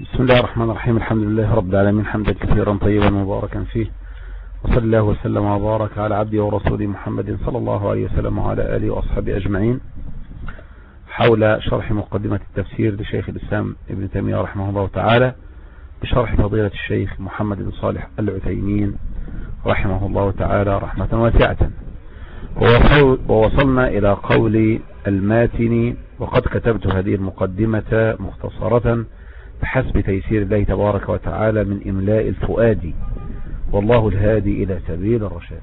بسم الله الرحمن الرحيم. الحمد لله رب العالمين. حمدا كثيرا طيبا مباركا فيه. وصلى الله وسلم وبارك على عبده ورسوله محمد صلى الله عليه وسلم وعلى آله وأصحابه أجمعين. حول شرح مقدمة التفسير لشيخ الإسلام ابن تيمية رحمه الله تعالى بشرح فضيلة الشيخ محمد بن صالح العتيمين رحمه الله تعالى رحمة واسعة. ووصلنا إلى قول الماتن وقد كتبت هذه المقدمة مختصرة بحسب تيسير الله تبارك وتعالى من إملاء الفؤاد. والله الهادي إلى سبيل الرشاد.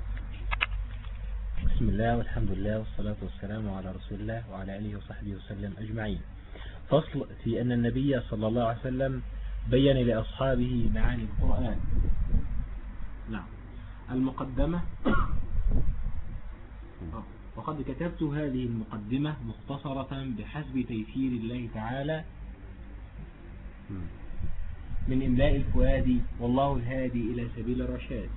بسم الله والحمد لله والصلاة والسلام على رسول الله وعلى آله وصحبه وسلم أجمعين. فصل في أن النبي صلى الله عليه وسلم بين لأصحابه معاني القرآن. نعم. المقدمة. وقد كتبت هذه المقدمة مختصرة بحسب تيسير الله تعالى من إملاء الفؤاد والله الهادي إلى سبيل الرشاد.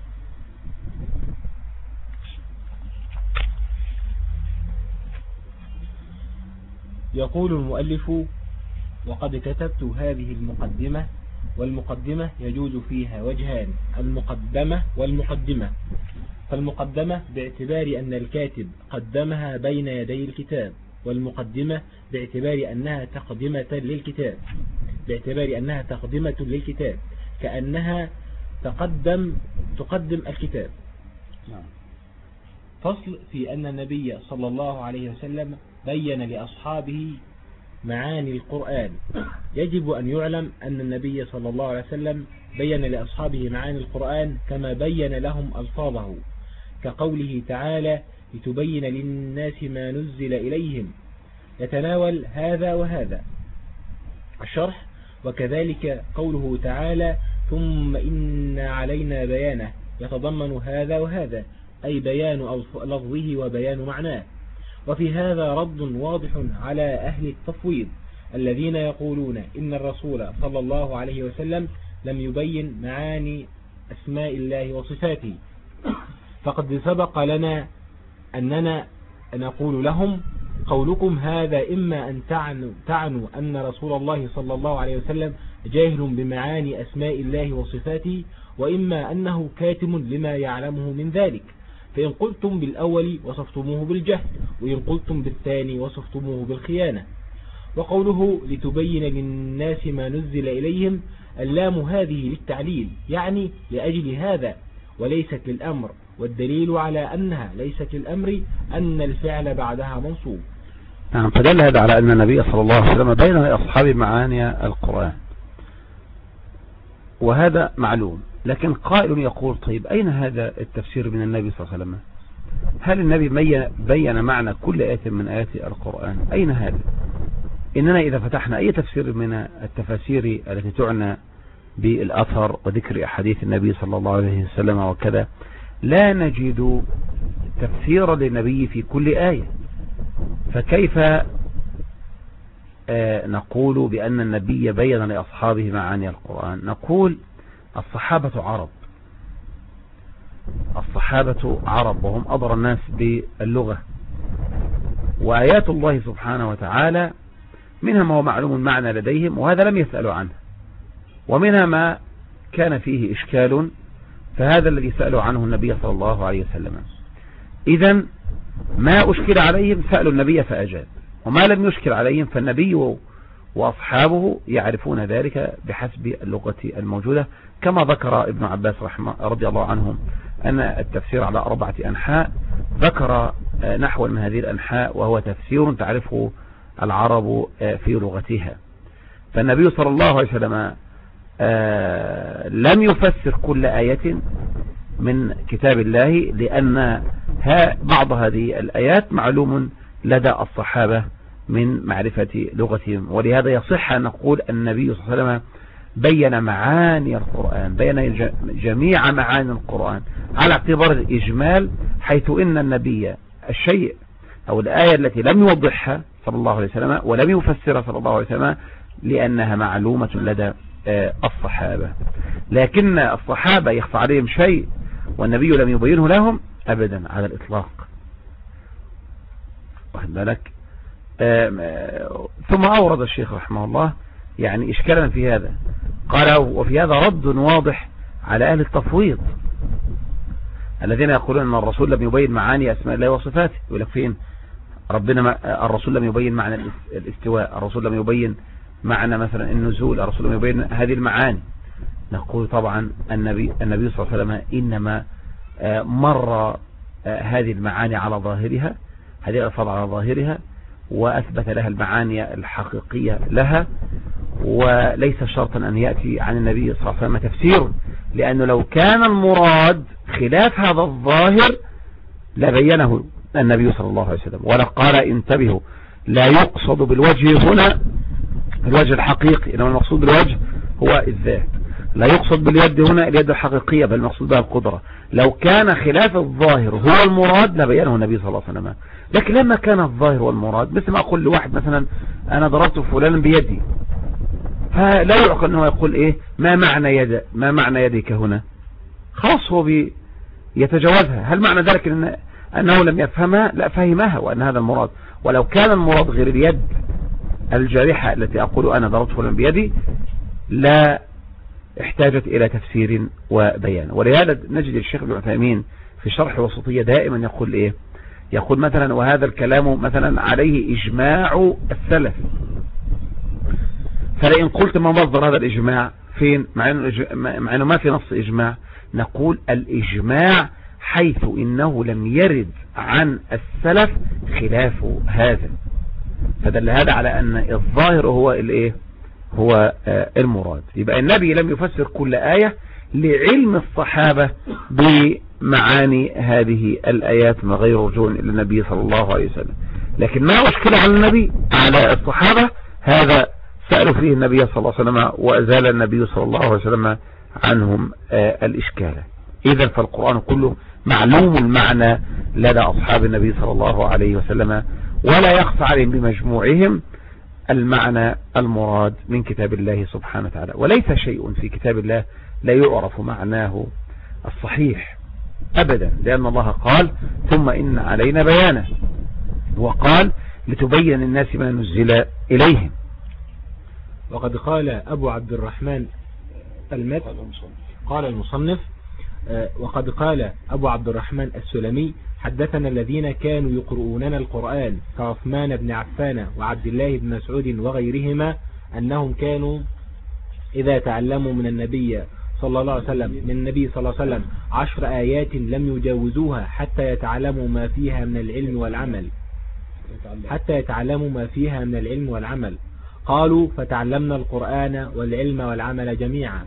يقول المؤلف وقد كتبت هذه المقدمة والمقدمة يجوز فيها وجهان المقدمة والمقدمة. فالمقدمة باعتبار أن الكاتب قدمها بين يدي الكتاب والمقدمة باعتبار أنها تقدمة للكتاب. باعتبار أنها تقدمة للكتاب كأنها تقدم تقدم الكتاب. نعم. فصل في أن النبي صلى الله عليه وسلم بين لأصحابه معاني القرآن. يجب أن يعلم أن النبي صلى الله عليه وسلم بين لأصحابه معاني القرآن كما بين لهم ألفاظه كقوله تعالى لتبين للناس ما نزل إليهم يتناول هذا وهذا. الشرح وكذلك قوله تعالى ثم إن علينا بيانه يتضمن هذا وهذا أي بيان لفظه وبيان معناه. وفي هذا رد واضح على أهل التفويض الذين يقولون إن الرسول صلى الله عليه وسلم لم يبين معاني أسماء الله وصفاته. فقد سبق لنا أننا نقول لهم قولكم هذا إما أن تعنوا, تعنوا أن رسول الله صلى الله عليه وسلم جاهل بمعاني أسماء الله وصفاته وإما أنه كاتم لما يعلمه من ذلك. فإن قلتم بالأول وصفتموه بالجهل وإن قلتم بالثاني وصفتموه بالخيانة. وقوله لتبين للناس ما نزل إليهم اللام هذه للتعليل يعني لأجل هذا وليست للأمر. والدليل على أنها ليست للأمر أن الفعل بعدها منصوب. نعم فدل هذا على أن النبي صلى الله عليه وسلم بين لأصحاب معاني القرآن. وهذا معلوم لكن قائل يقول طيب أين هذا التفسير من النبي صلى الله عليه وسلم؟ هل النبي بين معنى كل آية من آيات القرآن؟ أين هذا؟ إننا إذا فتحنا أي تفسير من التفاسير التي تعنى بالأثر وذكر أحاديث النبي صلى الله عليه وسلم وكذا لا نجد تفسير للنبي في كل آية. فكيف آه، نقول بأن النبي بين لأصحابه معاني القرآن؟ نقول الصحابة عرب. الصحابة عرب وهم أضر الناس باللغة. وآيات الله سبحانه وتعالى منها ما هو معلوم المعنى لديهم وهذا لم يسألوا عنه. ومنها ما كان فيه إشكال فهذا الذي سألوا عنه النبي صلى الله عليه وسلم. إذا ما أشكل عليهم سألوا النبي فأجاب. وما لم يشكل عليهم فالنبي وأصحابه يعرفون ذلك بحسب اللغة الموجودة كما ذكر ابن عباس رحمه رضي الله عنهم أن التفسير على أربعة أنحاء. ذكر نحو من هذه الأنحاء وهو تفسير تعرفه العرب في لغتها. فالنبي صلى الله عليه وسلم آه، لم يفسر كل آية من كتاب الله لأن بعض هذه الآيات معلوم لدى الصحابة من معرفة لغتهم. ولهذا يصح أن نقول النبي صلى الله عليه وسلم بين معاني القرآن بين جميع معاني القرآن على اعتبار الإجمال حيث إن النبي الشيء أو الآية التي لم يوضحها صلى الله عليه وسلم ولم يفسرها صلى الله عليه وسلم لأنها معلومة لدى آه، الصحابة. لكن الصحابة يخفى عليهم شيء والنبي لم يبينه لهم أبدا على الإطلاق. واخد بالك؟ ثم أورد الشيخ رحمه الله يعني إشكالا في هذا. قال وفي هذا رد واضح على أهل التفويض الذين يقولون أن الرسول لم يبين معاني أسماء الله وصفاته. يقول لك فين؟ ربنا الرسول لم يبين معنى الاستواء الرسول لم يبين معنى مثلا النزول الرسول يبين هذه المعاني. نقول طبعا النبي النبي صلى الله عليه وسلم إنما آه، مر آه، هذه المعاني على ظاهرها هذه الألفاظ على ظاهرها وأثبت لها المعاني الحقيقية لها وليس شرطا أن يأتي عن النبي صلى الله عليه وسلم تفسير لأنه لو كان المراد خلاف هذا الظاهر لبينه النبي صلى الله عليه وسلم. ولا قال انتبهوا لا يقصد بالوجه هنا الوجه الحقيقي إنما المقصود بالوجه هو الذات. لا يقصد باليد هنا اليد الحقيقية بل المقصود بها القدرة. لو كان خلاف الظاهر هو المراد لبينه النبي صلى الله عليه وسلم. لكن لما كان الظاهر والمراد مثل ما أقول لواحد مثلا أنا ضربت فلانا بيدي. فلا يعقل أنه يقول إيه؟ ما معنى يد ما معنى يدك هنا؟ خلاص هو يتجاوزها. هل معنى ذلك إن أنه لم يفهمها؟ لا فهمها وأن هذا المراد. ولو كان المراد غير اليد الجارحة التي أقول أنا ضربت فلان بيدي لا احتاجت إلى تفسير وبيان. ولهذا نجد الشيخ ابن عثيمين في شرح وسطية دائما يقول إيه؟ يقول مثلا وهذا الكلام مثلا عليه إجماع السلف. فلئن قلت ما مصدر هذا الإجماع فين مع أنه ما في نص إجماع نقول الإجماع حيث إنه لم يرد عن السلف خلاف هذا. فدل هذا على أن الظاهر هو الإيه؟ هو آه، المراد. يبقى النبي لم يفسر كل آية لعلم الصحابة بمعاني هذه الآيات من غير رجوع إلى النبي صلى الله عليه وسلم. لكن ما مشكلة على النبي؟ على الصحابة. هذا سألوا فيه النبي صلى الله عليه وسلم وأزال النبي صلى الله عليه وسلم عنهم آه، الإشكال. إذا فالقرآن كله معلوم المعنى لدى أصحاب النبي صلى الله عليه وسلم ولا يخفى عليهم بمجموعهم المعنى المراد من كتاب الله سبحانه وتعالى. وليس شيء في كتاب الله لا يعرف معناه الصحيح أبدا لأن الله قال ثم إن علينا بيانه وقال لتبين الناس ما نزل إليهم وقد قال أبو عبد الرحمن المت قال المصنف وقد قال أبو عبد الرحمن السلمي حدثنا الذين كانوا يقرؤوننا القرآن كعثمان بن عفان وعبد الله بن مسعود وغيرهما أنهم كانوا إذا تعلموا من النبي صلى الله عليه وسلم من النبي صلى الله عليه وسلم عشر آيات لم يجاوزوها حتى يتعلموا ما فيها من العلم والعمل. حتى يتعلموا ما فيها من العلم والعمل. قالوا فتعلمنا القرآن والعلم والعمل جميعا.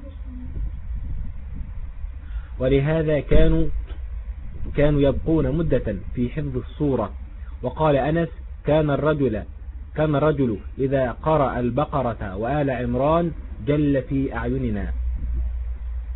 ولهذا كانوا كانوا يبقون مدة في حفظ الصورة. وقال أنس كان الرجل كان الرجل إذا قرأ البقرة وآل عمران جل في أعيننا.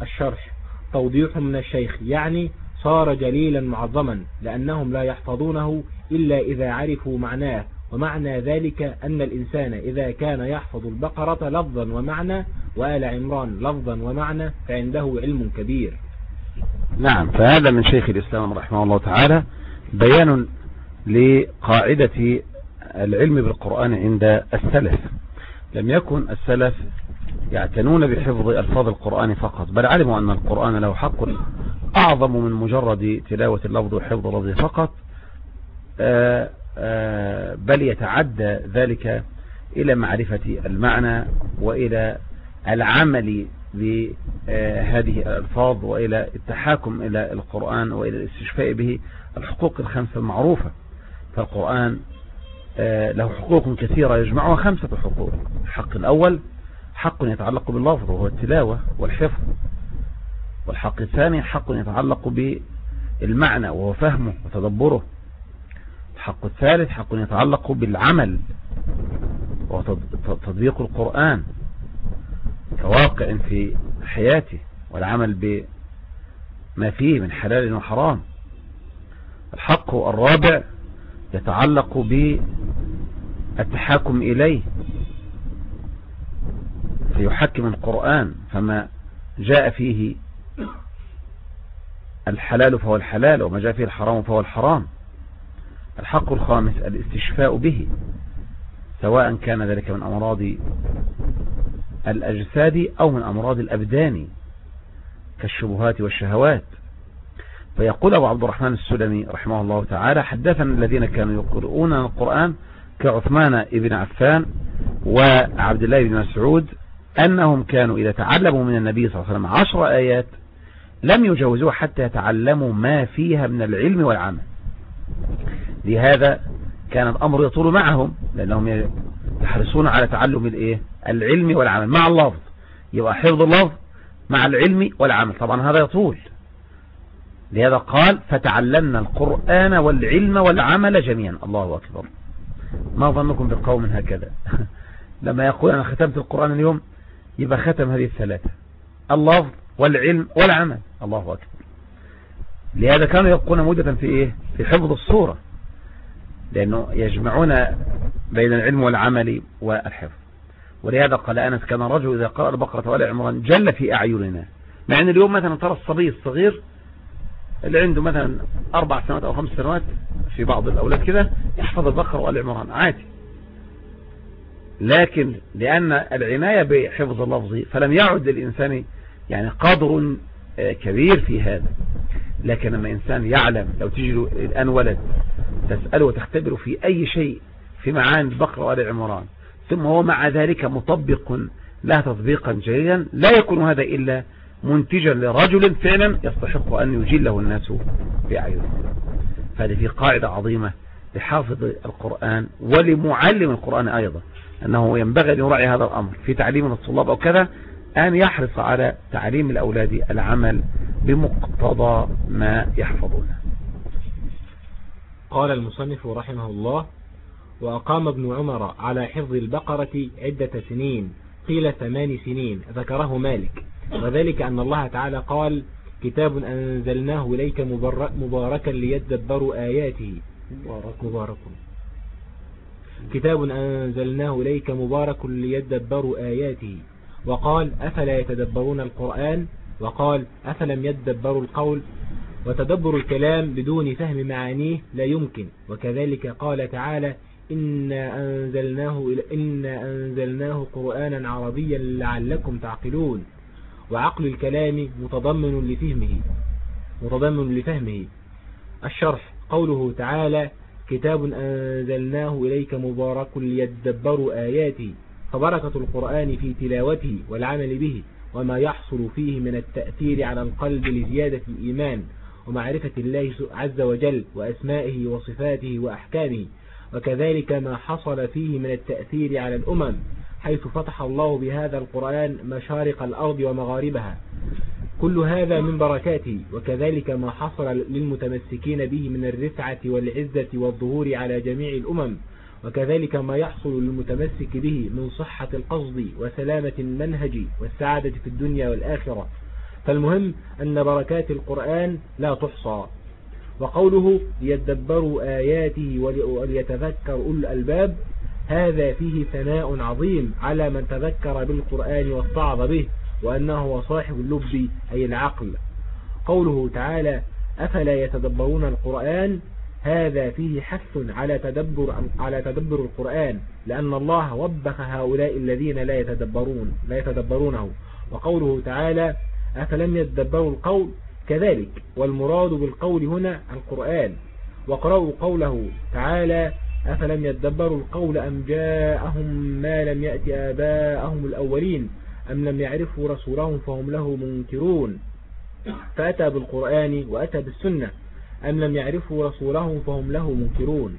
الشرح. توضيح من الشيخ. يعني صار جليلا معظما لأنهم لا يحفظونه إلا إذا عرفوا معناه. ومعنى ذلك أن الإنسان إذا كان يحفظ البقرة لفظا ومعنى وآل عمران لفظا ومعنى فعنده علم كبير. نعم فهذا من شيخ الإسلام رحمه الله تعالى بيان لقاعدة العلم بالقرآن عند السلف. لم يكن السلف يعتنون بحفظ ألفاظ القرآن فقط بل علموا أن القرآن له حق أعظم من مجرد تلاوة اللفظ وحفظ اللفظ فقط آه، آه، بل يتعدى ذلك إلى معرفة المعنى وإلى العمل بهذه الألفاظ وإلى التحاكم إلى القرآن وإلى الاستشفاء به الحقوق الخمسة المعروفة. فالقرآن آه، له حقوق كثيرة يجمعها خمسة حقوق. الحق الأول حق يتعلق باللفظ وهو التلاوة والحفظ. والحق الثاني حق يتعلق بالمعنى وهو فهمه وتدبره. الحق الثالث حق يتعلق بالعمل وهو القرآن. كواقع في حياته والعمل بما فيه من حلال وحرام. الحق الرابع يتعلق بالتحاكم إليه فيحكم القرآن فما جاء فيه الحلال فهو الحلال وما جاء فيه الحرام فهو الحرام. الحق الخامس الاستشفاء به سواء كان ذلك من أمراض الأجساد أو من أمراض الأبدان كالشبهات والشهوات. فيقول أبو عبد الرحمن السلمي رحمه الله تعالى حدثنا الذين كانوا يقرؤون القرآن كعثمان بن عفان وعبد الله بن مسعود أنهم كانوا إذا تعلموا من النبي صلى الله عليه وسلم عشر آيات لم يجوزوه حتى يتعلموا ما فيها من العلم والعمل. لهذا كان الأمر يطول معهم لأنهم يحرصون على تعلم الإيه؟ العلم والعمل مع اللفظ. يبقى حفظ اللفظ مع العلم والعمل. طبعا هذا يطول. لهذا قال فتعلمنا القرآن والعلم والعمل جميعا. الله أكبر. ما ظنكم بقوم هكذا؟ لما يقول أنا ختمت القرآن اليوم. يبقى ختم هذه الثلاثة. اللفظ والعلم والعمل. الله أكبر. لهذا كانوا يبقون مدة في إيه؟ في حفظ الصورة لأنه يجمعون بين العلم والعمل والحفظ. ولهذا قال أنس كان رجل إذا قرأ البقرة ولا عمران جل في أعيننا. مع أن اليوم مثلا ترى الصبي الصغير اللي عنده مثلا أربع سنوات أو خمس سنوات في بعض الأولاد كده يحفظ البقرة وآل عمران عادي. لكن لأن العناية بحفظ اللفظ فلم يعد للإنسان يعني قدر كبير في هذا. لكن لما إنسان يعلم لو تجي الآن ولد تسأله وتختبره في أي شيء في معاني البقرة وآل عمران ثم هو مع ذلك مطبق لا تطبيقا جيدا لا يكون هذا إلا منتجا لرجل فعلا يستحق أن يجله الناس بأعينه. فهذه في قاعدة عظيمة لحافظ القرآن ولمعلم القرآن أيضا أنه ينبغي أن يراعي هذا الأمر في تعليم الطلاب أو كذا. أن يحرص على تعليم الأولاد العمل بمقتضى ما يحفظونه. قال المصنف رحمه الله وأقام ابن عمر على حفظ البقرة عدة سنين قيل ثمان سنين ذكره مالك. وذلك أن الله تعالى قال كتاب أنزلناه إليك مباركا ليدبروا آياته. مبارك مبارك. كتاب أنزلناه إليك مبارك ليدبروا آياته. وقال أفلا يتدبرون القرآن؟ وقال أفلم يدبروا القول؟ وتدبر الكلام بدون فهم معانيه لا يمكن. وكذلك قال تعالى إنا أنزلناه, إنا أنزلناه قرآنا عربيا لعلكم تعقلون. وعقل الكلام متضمن لفهمه متضمن لفهمه. الشرح قوله تعالى كتاب أنزلناه إليك مبارك ليدبروا آياته. فبركة القرآن في تلاوته والعمل به وما يحصل فيه من التأثير على القلب لزيادة الإيمان ومعرفة الله عز وجل وأسمائه وصفاته وأحكامه. وكذلك ما حصل فيه من التأثير على الأمم حيث فتح الله بهذا القرآن مشارق الأرض ومغاربها. كل هذا من بركاته وكذلك ما حصل للمتمسكين به من الرفعة والعزة والظهور على جميع الأمم. وكذلك ما يحصل للمتمسك به من صحة القصد وسلامة المنهج والسعادة في الدنيا والآخرة. فالمهم أن بركات القرآن لا تحصى. وقوله ليدبروا آياته وليتذكر أولو الألباب هذا فيه ثناء عظيم على من تذكر بالقرآن واستعظ به وأنه هو صاحب اللب أي العقل. قوله تعالى أفلا يتدبرون القرآن؟ هذا فيه حث على تدبر على تدبر القرآن لأن الله وبخ هؤلاء الذين لا يتدبرون لا يتدبرونه. وقوله تعالى أفلم يتدبروا القول؟ كذلك. والمراد بالقول هنا القرآن. وقرأوا قوله تعالى أفلم يتدبروا القول أم جاءهم ما لم يأت آباءهم الأولين أم لم يعرفوا رسولهم فهم له منكرون. فأتى بالقرآن وأتى بالسنة. أم لم يعرفوا رسولهم فهم له منكرون.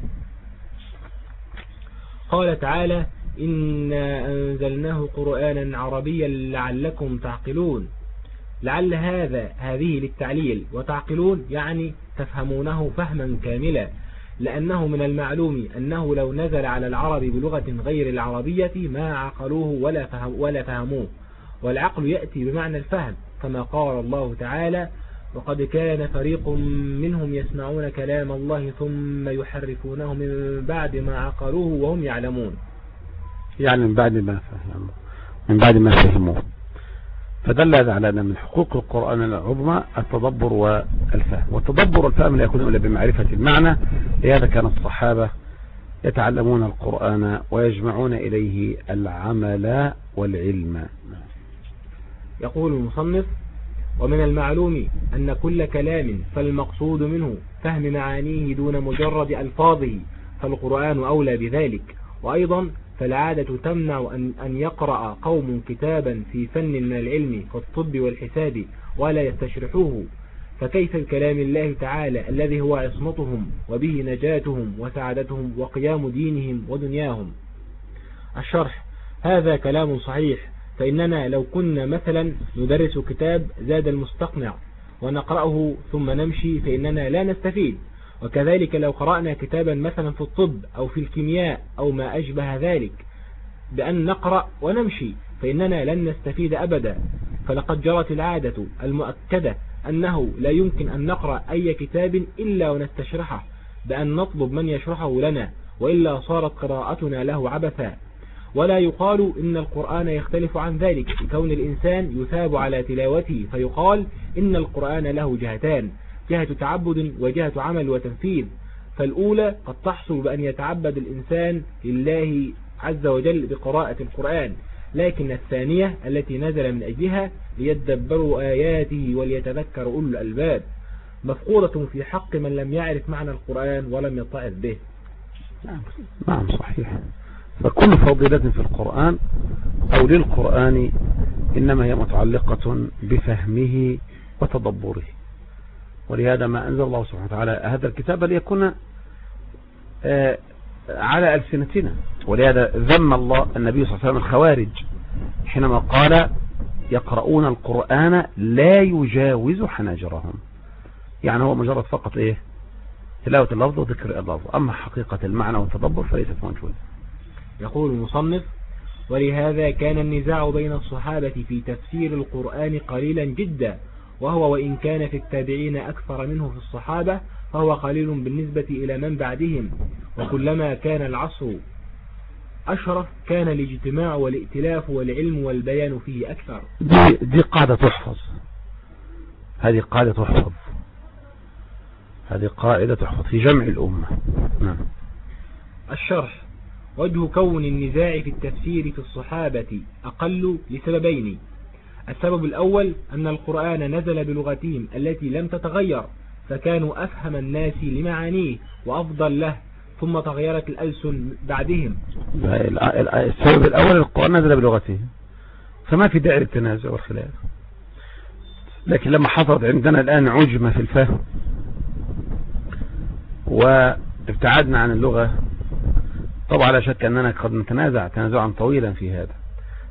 قال تعالى إنا أنزلناه قرآنا عربيا لعلكم تعقلون. لعل هذا هذه للتعليل. وتعقلون يعني تفهمونه فهما كاملا. لأنه من المعلوم أنه لو نزل على العرب بلغة غير العربية ما عقلوه ولا, ولا فهموه. والعقل يأتي بمعنى الفهم كما قال الله تعالى وقد كان فريق منهم يسمعون كلام الله ثم يحرفونه من بعد ما عقلوه وهم يعلمون. يعني من بعد ما فهموا من بعد ما فهموه. فدل هذا على أن من حقوق القرآن العظمى التدبر والفهم. والتدبر والفهم لا يكون إلا بمعرفة المعنى. لهذا كان الصحابة يتعلمون القرآن ويجمعون إليه العمل والعلم. يقول المصنف ومن المعلوم أن كل كلام فالمقصود منه فهم معانيه دون مجرد ألفاظه فالقرآن أولى بذلك. وأيضا فالعادة تمنع أن, أن يقرأ قوم كتابا في فن من العلم كالطب والحساب ولا يستشرحوه. فكيف الكلام الله تعالى الذي هو عصمتهم وبه نجاتهم وسعادتهم وقيام دينهم ودنياهم؟ الشرح. هذا كلام صحيح. فإننا لو كنا مثلا ندرس كتاب زاد المستقنع ونقرأه ثم نمشي فإننا لا نستفيد. وكذلك لو قرأنا كتابا مثلا في الطب أو في الكيمياء أو ما أشبه ذلك بأن نقرأ ونمشي فإننا لن نستفيد أبدا. فلقد جرت العادة المؤكدة أنه لا يمكن أن نقرأ أي كتاب إلا ونستشرحه بأن نطلب من يشرحه لنا وإلا صارت قراءتنا له عبثا. ولا يقال إن القرآن يختلف عن ذلك. كون الإنسان يثاب على تلاوته فيقال إن القرآن له جهتان جهة تعبد وجهة عمل وتنفيذ. فالأولى قد تحصل بأن يتعبد الإنسان لله عز وجل بقراءة القرآن. لكن الثانية التي نزل من أجلها ليدبروا آياته وليتذكر أولو الألباب. مفقودة في حق من لم يعرف معنى القرآن ولم يتعظ به. نعم صحيح. فكل فضيلة في القرآن أو للقرآن إنما هي متعلقة بفهمه وتدبره. ولهذا ما أنزل الله سبحانه وتعالى هذا الكتاب ليكون آه، على ألسنتنا. ولهذا ذم الله النبي صلى الله عليه وسلم الخوارج حينما قال يقرؤون القرآن لا يجاوز حناجرهم. يعني هو مجرد فقط إيه؟ تلاوة اللفظ وذكر اللفظ. أما حقيقة المعنى والتدبر فليست موجودة يقول المصنف ولهذا كان النزاع بين الصحابة في تفسير القرآن قليلا جدا وهو وإن كان في التابعين أكثر منه في الصحابة فهو قليل بالنسبة إلى من بعدهم. وكلما كان العصر أشرف كان الاجتماع والائتلاف والعلم والبيان فيه أكثر. دي, دي قاعدة تحفظ. هذه قاعدة تحفظ. هذه قاعدة تحفظ في جمع الأمة. نعم. الشرح. وجه كون النزاع في التفسير في الصحابة أقل لسببين. السبب الأول أن القرآن نزل بلغتهم التي لم تتغير فكانوا أفهم الناس لمعانيه وأفضل له ثم تغيرت الألسن بعدهم. السبب الأول القرآن نزل بلغتهم فما في داعي للتنازع والخلاف. لكن لما حصلت عندنا الآن عجمة في الفهم وابتعدنا عن اللغة طبعا لا شك أننا قد نتنازع تنازعا طويلا في هذا.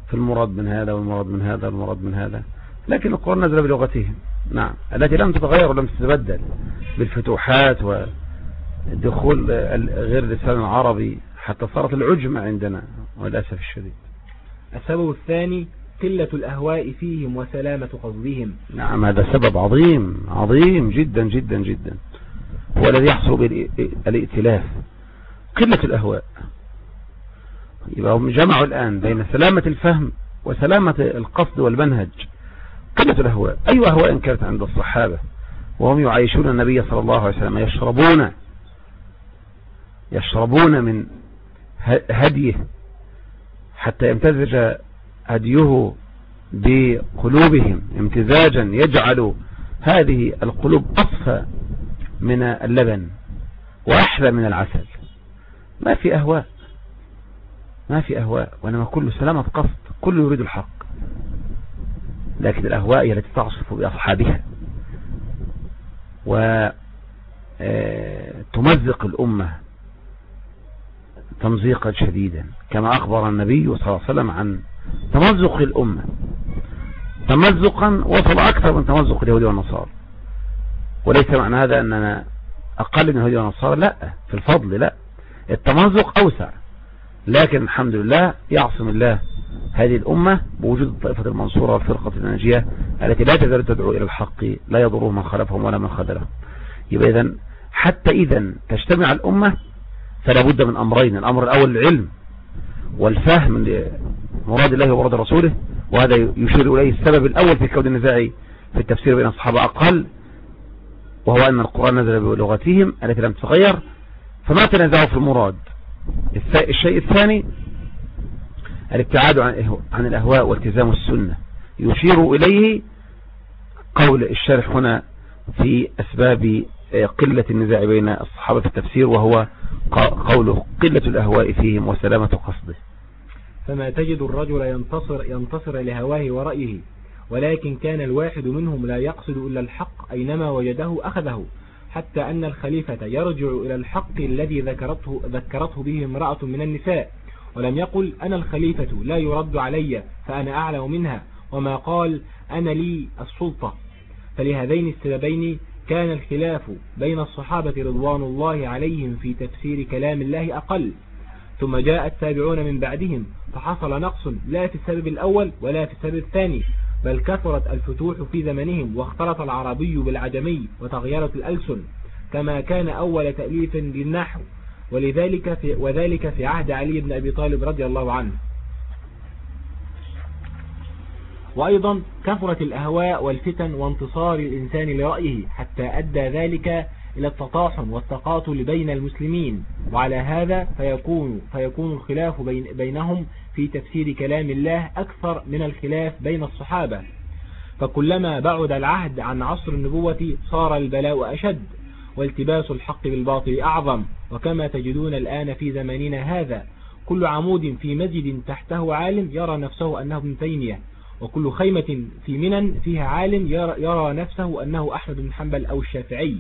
في المراد من هذا والمراد من هذا والمراد من هذا. لكن القرآن نزل بلغتهم. نعم. التي لم تتغير ولم تتبدل. بالفتوحات ودخول غير اللسان العربي حتى صارت العجمة عندنا وللأسف الشديد. السبب الثاني قلة الأهواء فيهم وسلامة قصدهم. نعم هذا سبب عظيم عظيم جدا جدا جدا. هو الذي يحصل بالائتلاف قلة الأهواء. يبقى هم جمعوا الآن بين سلامة الفهم وسلامة القصد والمنهج. قلة الأهواء. أي أهواء كانت عند الصحابة؟ وهم يعيشون النبي صلى الله عليه وسلم يشربون يشربون من هديه حتى يمتزج هديه بقلوبهم امتزاجا يجعل هذه القلوب أصفى من اللبن وأحلى من العسل. ما في أهواء. ما في أهواء. وإنما كل سلامة قصد كل يريد الحق. لكن الأهواء هي التي تعصف بأصحابها وتمزق آه، الأمة. تمزيقا شديدا. كما أخبر النبي صلى الله عليه وسلم عن تمزق الأمة. تمزقا وصل أكثر من تمزق اليهود والنصارى. وليس معنى هذا أننا أقل من اليهود والنصارى. لا. في الفضل لا. التمزق أوسع. لكن الحمد لله يعصم الله هذه الأمة بوجود الطائفة المنصورة والفرقة الناجية التي لا تزال تدعو إلى الحق لا يضره من خلفهم ولا من خذلهم. يبقى إذن حتى إذا تجتمع الأمة فلا بد من أمرين. الأمر الأول العلم والفهم لمراد الله ومراد رسوله وهذا يشير إليه السبب الأول في كون النزاع في التفسير بين الصحابة أقل وهو أن القرآن نزل بلغتهم التي لم تتغير فما تنازعوا في المراد. الشيء الثاني الابتعاد عن الأهواء والتزام السنة. يشير إليه قول الشارح هنا في أسباب قلة النزاع بين الصحابة في التفسير وهو قوله قلة الأهواء فيهم وسلامة قصده. فما تجد الرجل ينتصر, ينتصر لهواه ورأيه ولكن كان الواحد منهم لا يقصد إلا الحق أينما وجده أخذه. حتى أن الخليفة يرجع إلى الحق الذي ذكرته, ذكرته به امرأة من النساء ولم يقل أنا الخليفة لا يرد علي فأنا أعلم منها وما قال أنا لي السلطة. فلهذين السببين كان الخلاف بين الصحابة رضوان الله عليهم في تفسير كلام الله أقل. ثم جاء التابعون من بعدهم فحصل نقص لا في السبب الأول ولا في السبب الثاني بل كثرت الفتوح في زمنهم واختلط العربي بالعجمي وتغيرت الألسن كما كان أول تأليف للنحو ولذلك في وذلك في عهد علي بن أبي طالب رضي الله عنه. وأيضا كثرت الأهواء والفتن وانتصار الإنسان لرأيه حتى أدى ذلك إلى التطاحن والتقاتل بين المسلمين وعلى هذا فيكون, فيكون الخلاف بين بينهم في تفسير كلام الله أكثر من الخلاف بين الصحابة. فكلما بعد العهد عن عصر النبوة صار البلاء أشد والتباس الحق بالباطل أعظم. وكما تجدون الآن في زماننا هذا كل عمود في مسجد تحته عالم يرى نفسه أنه ابن تيمية وكل خيمة في منن فيها عالم يرى, نفسه أنه أحمد بن حنبل أو الشافعي.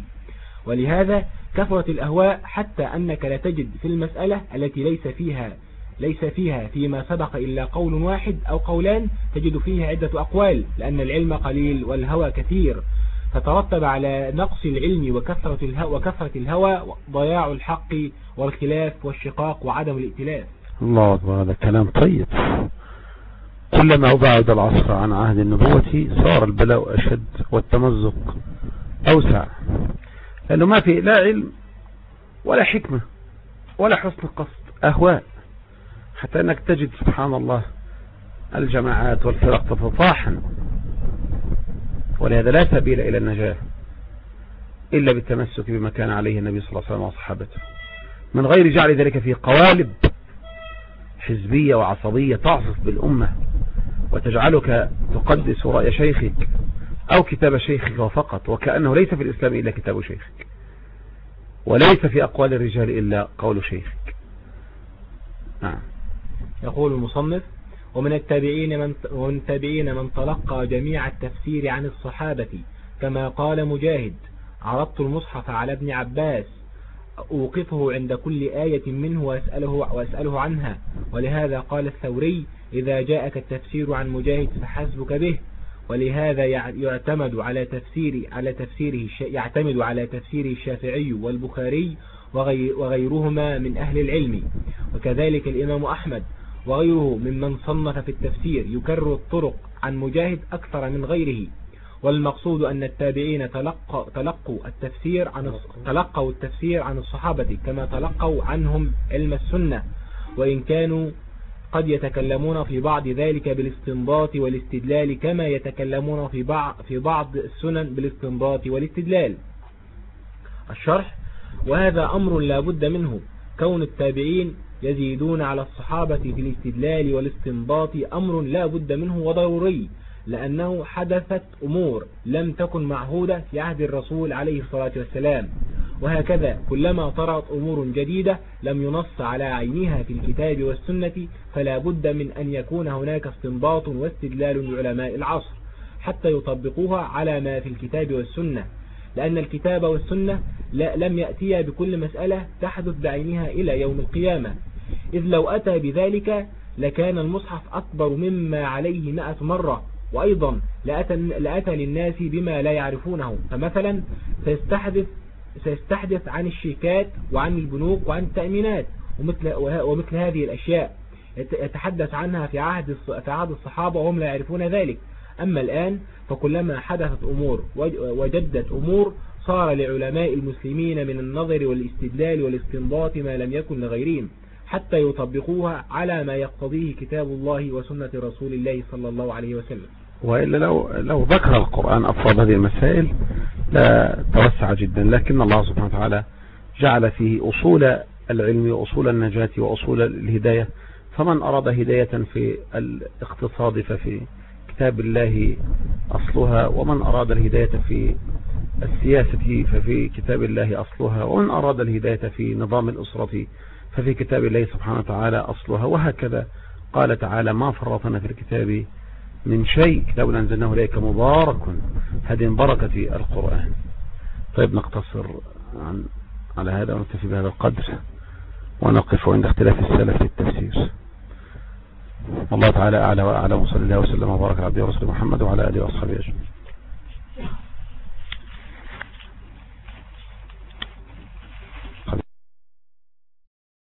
ولهذا كثرت الأهواء حتى أنك لا تجد في المسألة التي ليس فيها ليس فيها فيما سبق إلا قول واحد أو قولان تجد فيها عدة أقوال لأن العلم قليل والهوى كثير. فترتب على نقص العلم وكثرة الهوى, وكثرة الهوى ضياع الحق والخلاف والشقاق وعدم الائتلاف. الله أكبر هذا كلام طيب. كلما بعد العصر عن عهد النبوة صار البلاء أشد والتمزق أوسع. لأنه ما في لا علم ولا حكمة ولا حسن قصد أهواء. حتى أنك تجد سبحان الله الجماعات والفرق تتطاحن ولهذا لا سبيل إلى النجاة إلا بالتمسك بما كان عليه النبي صلى الله عليه وسلم وصحابته. من غير جعل ذلك في قوالب حزبية وعصبية تعصف بالأمة وتجعلك تقدس رأي شيخك أو كتاب شيخك فقط وكأنه ليس في الإسلام إلا كتاب شيخك. وليس في أقوال الرجال إلا قول شيخك. نعم. يقول المصنف ومن التابعين من, ومن التابعين من تلقى جميع التفسير عن الصحابة كما قال مجاهد عرضت المصحف على ابن عباس أوقفه عند كل آية منه وأسأله, وأسأله عنها ولهذا قال الثوري إذا جاءك التفسير عن مجاهد فحسبك به ولهذا يعتمد على تفسير على تفسيره يعتمد على تفسير الشافعي والبخاري وغيرهما من أهل العلم وكذلك الإمام أحمد وغيره ممن صنف في التفسير يكرر الطرق عن مجاهد أكثر من غيره. والمقصود أن التابعين تلقوا, تلقوا التفسير عن تلقوا التفسير عن الصحابة كما تلقوا عنهم علم السنة. وإن كانوا قد يتكلمون في بعض ذلك بالاستنباط والاستدلال كما يتكلمون في بعض في بعض السنن بالاستنباط والاستدلال. الشرح. وهذا أمر لا بد منه. كون التابعين يزيدون على الصحابة في الاستدلال والاستنباط أمر لا بد منه وضروري لأنه حدثت أمور لم تكن معهودة في عهد الرسول عليه الصلاة والسلام. وهكذا كلما طرأت أمور جديدة لم ينص على عينها في الكتاب والسنة فلا بد من أن يكون هناك استنباط واستدلال لعلماء العصر حتى يطبقوها على ما في الكتاب والسنة. لأن الكتاب والسنة لم يأتيا بكل مسألة تحدث بعينها إلى يوم القيامة. إذ لو أتى بذلك لكان المصحف أكبر مما عليه مئة مرة وأيضا لأتى, لأتى للناس بما لا يعرفونه. فمثلا سيستحدث, سيستحدث عن الشيكات وعن البنوك وعن التأمينات ومثل, ومثل هذه الأشياء. يتحدث عنها في عهد في عهد الصحابة وهم لا يعرفون ذلك. أما الآن فكلما حدثت أمور وجدت أمور صار لعلماء المسلمين من النظر والاستدلال والاستنباط ما لم يكن لغيرهم حتى يطبقوها على ما يقتضيه كتاب الله وسنة رسول الله صلى الله عليه وسلم. وإلا لو, لو ذكر القرآن أفضل هذه المسائل لا توسع جدا لكن الله سبحانه وتعالى جعل فيه أصول العلم وأصول النجاة وأصول الهداية فمن أراد هداية في الاقتصاد ففي كتاب الله أصلها ومن أراد الهداية في السياسة ففي كتاب الله أصلها ومن أراد الهداية في نظام الأسرة ففي كتاب الله سبحانه وتعالى أصلها وهكذا. قال تعالى ما فرطنا في الكتاب من شيء كتاب أنزلناه إليك مبارك هذه بركة القرآن. طيب نقتصر عن على هذا ونكتفي بهذا القدر ونقف عند اختلاف السلف في التفسير. والله تعالى أعلى وأعلم وصلى الله وسلم وبارك على عبده ورسوله محمد وعلى آله وأصحابه أجمعين.